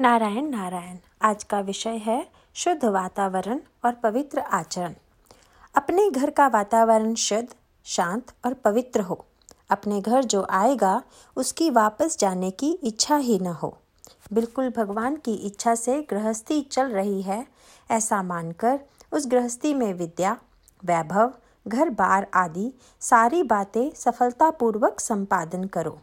नारायण नारायण, आज का विषय है शुद्ध वातावरण और पवित्र आचरण। अपने घर का वातावरण शुद्ध, शांत और पवित्र हो। अपने घर जो आएगा, उसकी वापस जाने की इच्छा ही न हो। बिल्कुल भगवान की इच्छा से गृहस्थी चल रही है, ऐसा मानकर उस गृहस्थी में विद्या, वैभव, घर बार आदि सारी बातें सफलतापूर्वक संपादन करो।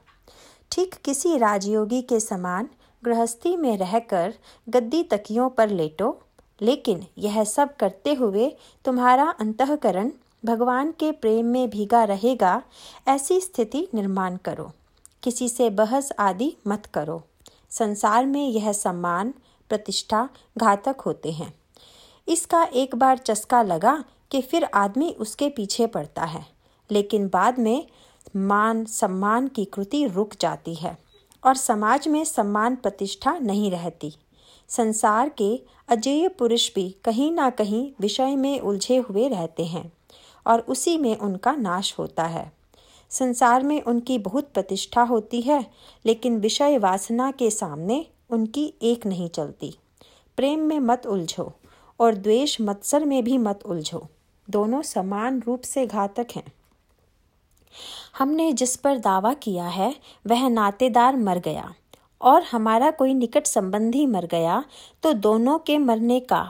ठीक किसी राजयोगी के समान गृहस्थी में रहकर गद्दी तकियों पर लेटो, लेकिन यह सब करते हुए तुम्हारा अंतकरण भगवान के प्रेम में भीगा रहेगा, ऐसी स्थिति निर्माण करो। किसी से बहस आदि मत करो। संसार में यह सम्मान, प्रतिष्ठा, घातक होते हैं। इसका एक बार चस्का लगा कि फिर आदमी उसके पीछे पड़ता है, लेकिन बाद में मान सम्मान की कृति रुक जाती है। और समाज में सम्मान प्रतिष्ठा नहीं रहती। संसार के अजेय पुरुष भी कहीं ना कहीं विषय में उलझे हुए रहते हैं और उसी में उनका नाश होता है। संसार में उनकी बहुत प्रतिष्ठा होती है, लेकिन विषय वासना के सामने उनकी एक नहीं चलती। प्रेम में मत उलझो और द्वेष मत्सर में भी मत उलझो। दोनों समान रूप से घातक हैं। हमने जिस पर दावा किया है, वह नातेदार मर गया और हमारा कोई निकट संबंधी मर गया तो दोनों के मरने का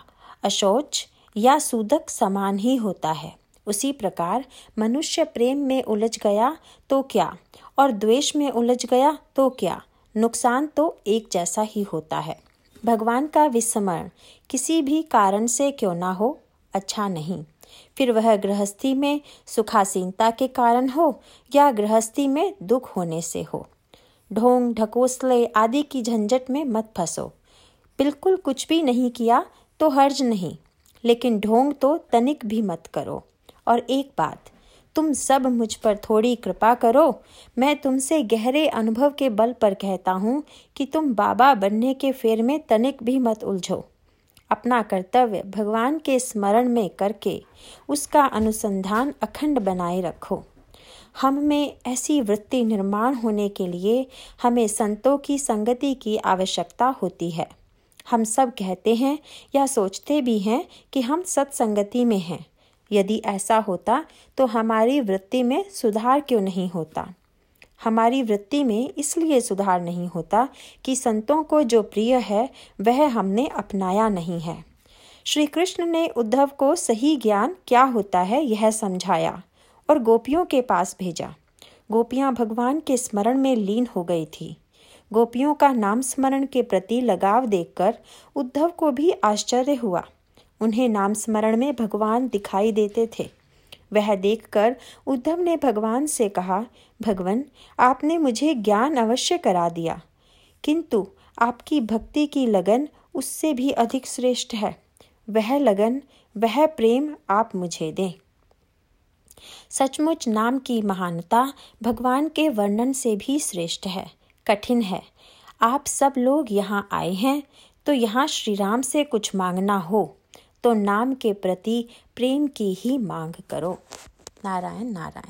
अशोच या सूदक समान ही होता है। उसी प्रकार मनुष्य प्रेम में उलझ गया तो क्या और द्वेष में उलझ गया तो क्या? नुकसान तो एक जैसा ही होता है। भगवान का विस्मरण किसी भी कारण से क्यों ना हो अच्छा नहीं। फिर वह गृहस्थी में सुखासीनता के कारण हो या गृहस्थी में दुख होने से हो। ढोंग, ढकोसले आदि की झंझट में मत फंसो। बिल्कुल कुछ भी नहीं किया तो हर्ज नहीं, लेकिन ढोंग तो तनिक भी मत करो। और एक बात, तुम सब मुझ पर थोड़ी कृपा करो। मैं तुमसे गहरे अनुभव के बल पर कहता हूँ कि तुम बाबा बनने के फेर में तनिक भी मत उलझो। अपना कर्तव्य भगवान के स्मरण में करके उसका अनुसंधान अखंड बनाए रखो। हम में ऐसी वृत्ति निर्माण होने के लिए हमें संतों की संगति की आवश्यकता होती है। हम सब कहते हैं या सोचते भी हैं कि हम सत्संगति में हैं। यदि ऐसा होता तो हमारी वृत्ति में सुधार क्यों नहीं होता? हमारी वृत्ति में इसलिए सुधार नहीं होता कि संतों को जो प्रिय है, वह हमने अपनाया नहीं है। श्री कृष्ण ने उद्धव को सही ज्ञान क्या होता है यह समझाया और गोपियों के पास भेजा। गोपियाँ भगवान के स्मरण में लीन हो गई थी। गोपियों का नाम स्मरण के प्रति लगाव देखकर उद्धव को भी आश्चर्य हुआ। उन्हें नाम स्मरण में भगवान दिखाई देते थे। वह देखकर उद्धव ने भगवान से कहा, भगवान, आपने मुझे ज्ञान अवश्य करा दिया, किंतु आपकी भक्ति की लगन उससे भी अधिक श्रेष्ठ है। वह लगन, वह प्रेम आप मुझे दें। सचमुच नाम की महानता भगवान के वर्णन से भी श्रेष्ठ है, कठिन है। आप सब लोग यहाँ आए हैं तो यहाँ श्री राम से कुछ मांगना हो। तो नाम के प्रति प्रेम की ही मांग करो। नारायण नारायण।